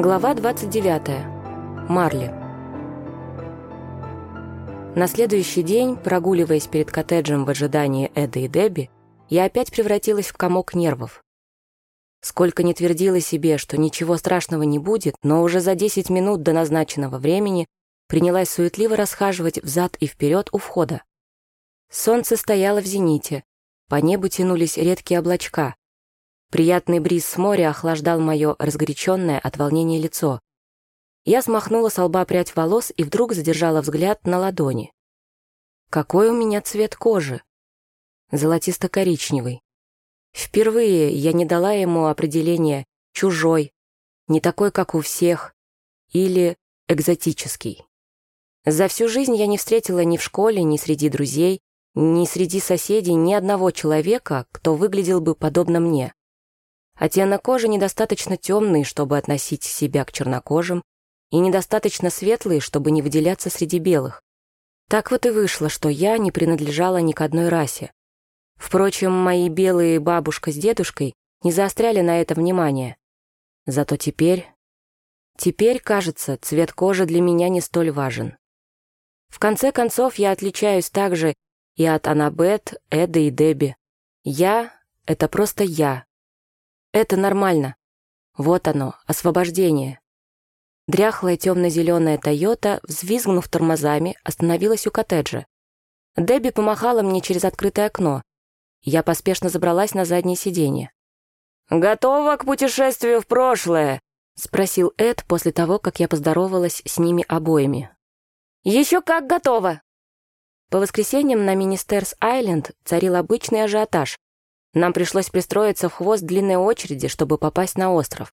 Глава 29. Марли. На следующий день, прогуливаясь перед коттеджем в ожидании Эда и Дебби, я опять превратилась в комок нервов. Сколько не твердила себе, что ничего страшного не будет, но уже за 10 минут до назначенного времени принялась суетливо расхаживать взад и вперед у входа. Солнце стояло в зените, по небу тянулись редкие облачка. Приятный бриз с моря охлаждал мое разгоряченное от волнения лицо. Я смахнула с лба прядь волос и вдруг задержала взгляд на ладони. Какой у меня цвет кожи? Золотисто-коричневый. Впервые я не дала ему определения «чужой», не такой, как у всех, или экзотический. За всю жизнь я не встретила ни в школе, ни среди друзей, ни среди соседей ни одного человека, кто выглядел бы подобно мне. Оттенок кожи недостаточно темный, чтобы относить себя к чернокожим, и недостаточно светлый, чтобы не выделяться среди белых. Так вот и вышло, что я не принадлежала ни к одной расе. Впрочем, мои белые бабушка с дедушкой не заостряли на это внимание. Зато теперь... Теперь, кажется, цвет кожи для меня не столь важен. В конце концов, я отличаюсь также и от Аннабет, Эда и Дебби. Я — это просто я, это нормально. Вот оно, освобождение. Дряхлая темно-зеленая «Тойота», взвизгнув тормозами, остановилась у коттеджа. Дебби помахала мне через открытое окно. Я поспешно забралась на заднее сиденье. «Готова к путешествию в прошлое?» — спросил Эд после того, как я поздоровалась с ними обоими. «Еще как готова!» По воскресеньям на Министерс-Айленд царил обычный ажиотаж. Нам пришлось пристроиться в хвост длинной очереди, чтобы попасть на остров.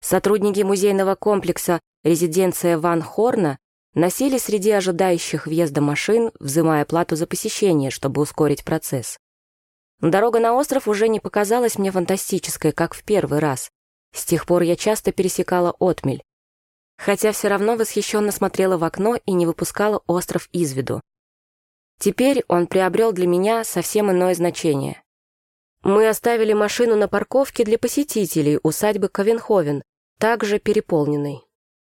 Сотрудники музейного комплекса «Резиденция Ван Хорна» носили среди ожидающих въезда машин, взимая плату за посещение, чтобы ускорить процесс. Дорога на остров уже не показалась мне фантастической, как в первый раз. С тех пор я часто пересекала отмель. Хотя все равно восхищенно смотрела в окно и не выпускала остров из виду. Теперь он приобрел для меня совсем иное значение. Мы оставили машину на парковке для посетителей усадьбы Ковенховен, также переполненной.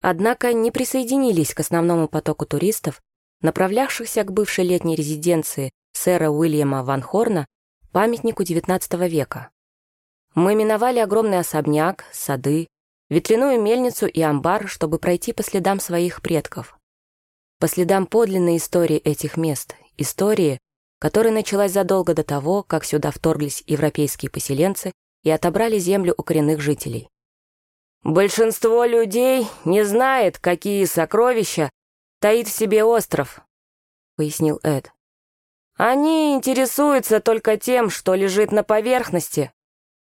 Однако не присоединились к основному потоку туристов, направлявшихся к бывшей летней резиденции сэра Уильяма Ван Хорна, памятнику XIX века. Мы миновали огромный особняк, сады, ветряную мельницу и амбар, чтобы пройти по следам своих предков. По следам подлинной истории этих мест, истории, которая началась задолго до того, как сюда вторглись европейские поселенцы и отобрали землю у коренных жителей. «Большинство людей не знает, какие сокровища таит в себе остров», — пояснил Эд. «Они интересуются только тем, что лежит на поверхности».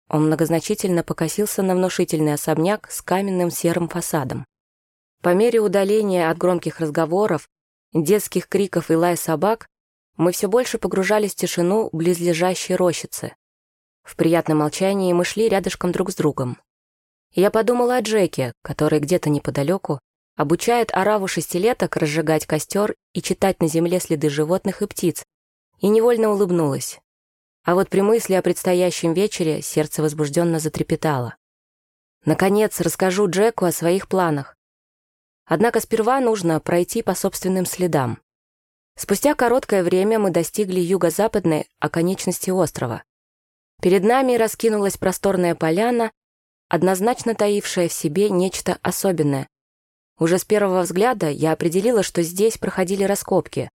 Он многозначительно покосился на внушительный особняк с каменным серым фасадом. По мере удаления от громких разговоров, детских криков и лая собак, мы все больше погружались в тишину близлежащей рощицы. В приятном молчании мы шли рядышком друг с другом. Я подумала о Джеке, который где-то неподалеку обучает ораву шестилеток разжигать костер и читать на земле следы животных и птиц, и невольно улыбнулась. А вот при мысли о предстоящем вечере сердце возбужденно затрепетало. Наконец, расскажу Джеку о своих планах. Однако сперва нужно пройти по собственным следам. Спустя короткое время мы достигли юго-западной оконечности острова. Перед нами раскинулась просторная поляна, однозначно таившая в себе нечто особенное. Уже с первого взгляда я определила, что здесь проходили раскопки.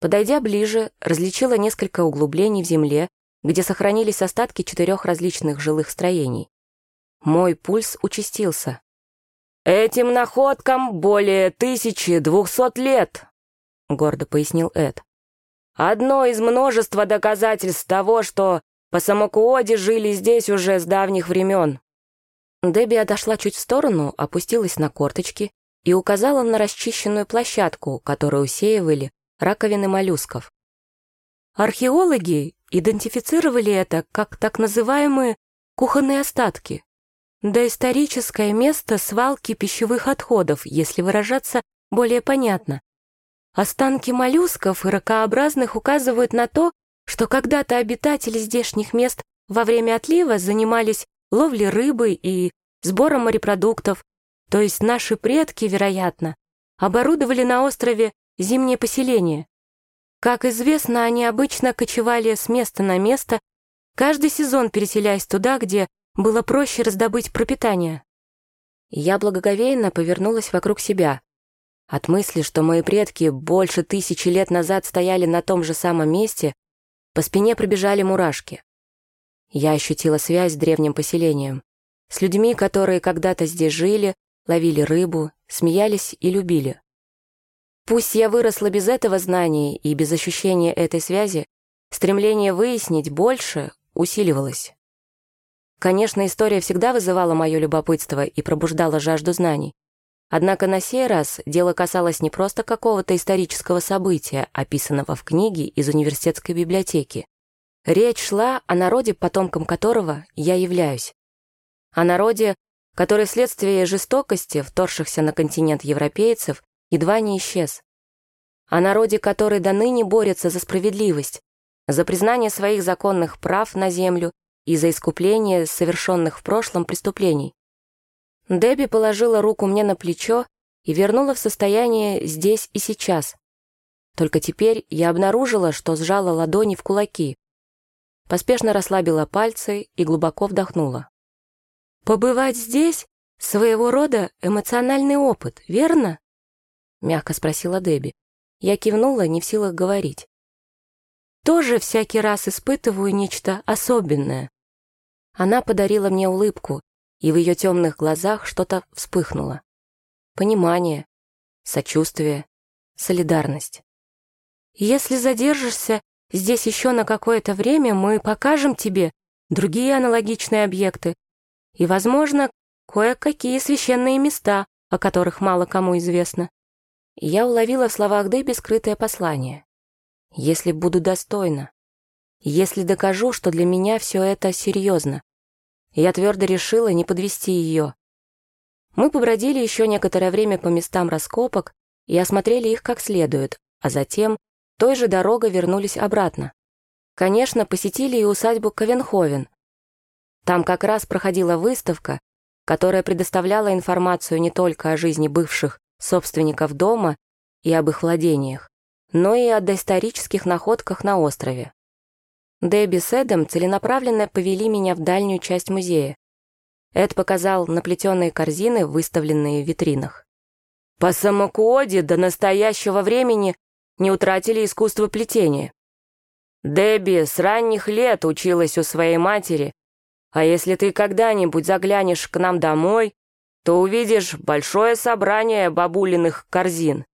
Подойдя ближе, различила несколько углублений в земле, где сохранились остатки четырех различных жилых строений. Мой пульс участился. «Этим находкам более 1200 лет!» Гордо пояснил Эд. «Одно из множества доказательств того, что Пасамакуоди жили здесь уже с давних времен». Дебби отошла чуть в сторону, опустилась на корточки и указала на расчищенную площадку, которую усеивали раковины моллюсков. Археологи идентифицировали это как так называемые кухонные остатки, доисторическое место свалки пищевых отходов, если выражаться более понятно. Останки моллюсков и ракообразных указывают на то, что когда-то обитатели здешних мест во время отлива занимались ловлей рыбы и сбором морепродуктов, то есть наши предки, вероятно, оборудовали на острове зимнее поселение. Как известно, они обычно кочевали с места на место, каждый сезон переселяясь туда, где было проще раздобыть пропитание. Я благоговейно повернулась вокруг себя. От мысли, что мои предки больше тысячи лет назад стояли на том же самом месте, по спине пробежали мурашки. Я ощутила связь с древним поселением, с людьми, которые когда-то здесь жили, ловили рыбу, смеялись и любили. Пусть я выросла без этого знания и без ощущения этой связи, стремление выяснить больше усиливалось. Конечно, история всегда вызывала мое любопытство и пробуждала жажду знаний. Однако на сей раз дело касалось не просто какого-то исторического события, описанного в книге из университетской библиотеки. Речь шла о народе, потомком которого я являюсь. О народе, который вследствие жестокости, вторгшихся на континент европейцев, едва не исчез. О народе, который до ныне борется за справедливость, за признание своих законных прав на землю и за искупление совершенных в прошлом преступлений. Дебби положила руку мне на плечо и вернула в состояние здесь и сейчас. Только теперь я обнаружила, что сжала ладони в кулаки. Поспешно расслабила пальцы и глубоко вдохнула. «Побывать здесь — своего рода эмоциональный опыт, верно?» Мягко спросила Дебби. Я кивнула, не в силах говорить. «Тоже всякий раз испытываю нечто особенное». Она подарила мне улыбку, и в ее темных глазах что-то вспыхнуло. Понимание, сочувствие, солидарность. «Если задержишься здесь еще на какое-то время, мы покажем тебе другие аналогичные объекты и, возможно, кое-какие священные места, о которых мало кому известно». Я уловила в словах Дебби скрытое послание. «Если буду достойна, если докажу, что для меня все это серьезно, я твердо решила не подвести ее. Мы побродили еще некоторое время по местам раскопок и осмотрели их как следует, а затем той же дорогой вернулись обратно. Конечно, посетили и усадьбу Ковенховен. Там как раз проходила выставка, которая предоставляла информацию не только о жизни бывших собственников дома и об их владениях, но и о доисторических находках на острове. Дебби с Эдом целенаправленно повели меня в дальнюю часть музея. Эд показал наплетенные корзины, выставленные в витринах. По самокуоде до настоящего времени не утратили искусство плетения. Дебби с ранних лет училась у своей матери, а если ты когда-нибудь заглянешь к нам домой, то увидишь большое собрание бабулиных корзин.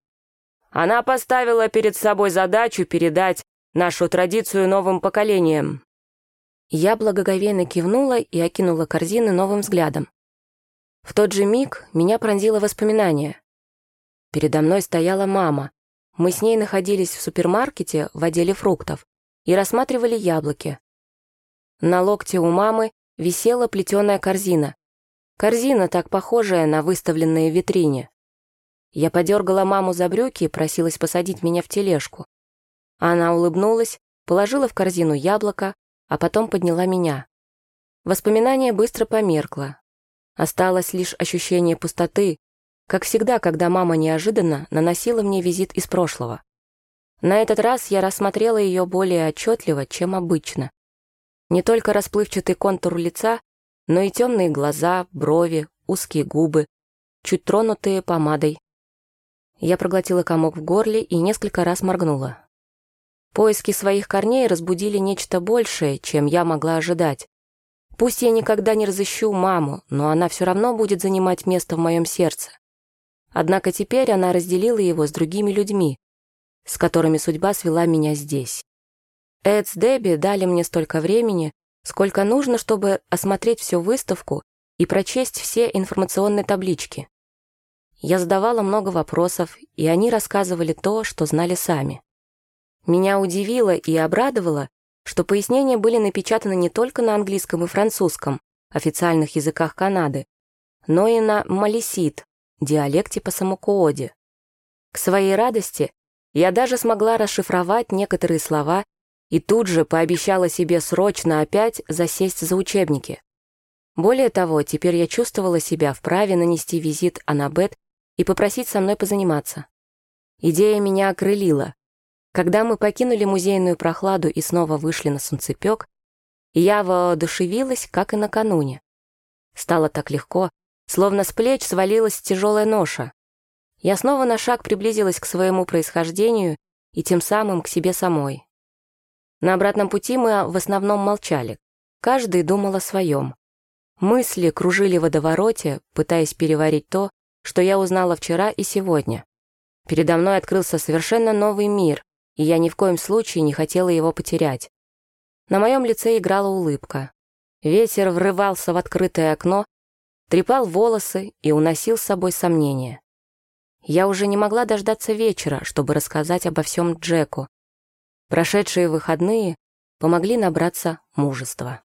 Она поставила перед собой задачу передать нашу традицию новым поколениям». Я благоговейно кивнула и окинула корзины новым взглядом. В тот же миг меня пронзило воспоминание. Передо мной стояла мама. Мы с ней находились в супермаркете в отделе фруктов и рассматривали яблоки. На локте у мамы висела плетеная корзина. Корзина, так похожая на выставленные в витрине. Я подергала маму за брюки и просилась посадить меня в тележку. Она улыбнулась, положила в корзину яблоко, а потом подняла меня. Воспоминание быстро померкло. Осталось лишь ощущение пустоты, как всегда, когда мама неожиданно наносила мне визит из прошлого. На этот раз я рассмотрела ее более отчетливо, чем обычно. Не только расплывчатый контур лица, но и темные глаза, брови, узкие губы, чуть тронутые помадой. Я проглотила комок в горле и несколько раз моргнула. Поиски своих корней разбудили нечто большее, чем я могла ожидать. Пусть я никогда не разыщу маму, но она все равно будет занимать место в моем сердце. Однако теперь она разделила его с другими людьми, с которыми судьба свела меня здесь. Эд с Дебби дали мне столько времени, сколько нужно, чтобы осмотреть всю выставку и прочесть все информационные таблички. Я задавала много вопросов, и они рассказывали то, что знали сами. Меня удивило и обрадовало, что пояснения были напечатаны не только на английском и французском, официальных языках Канады, но и на малисит, диалекте по самокооде. К своей радости я даже смогла расшифровать некоторые слова и тут же пообещала себе срочно опять засесть за учебники. Более того, теперь я чувствовала себя вправе нанести визит Аннабет и попросить со мной позаниматься. Идея меня окрылила. Когда мы покинули музейную прохладу и снова вышли на солнцепек, я воодушевилась, как и накануне. Стало так легко, словно с плеч свалилась тяжелая ноша. Я снова на шаг приблизилась к своему происхождению и тем самым к себе самой. На обратном пути мы в основном молчали. Каждый думал о своем. Мысли кружили в водовороте, пытаясь переварить то, что я узнала вчера и сегодня. Передо мной открылся совершенно новый мир, и я ни в коем случае не хотела его потерять. На моем лице играла улыбка. Ветер врывался в открытое окно, трепал волосы и уносил с собой сомнения. Я уже не могла дождаться вечера, чтобы рассказать обо всем Джеку. Прошедшие выходные помогли набраться мужества.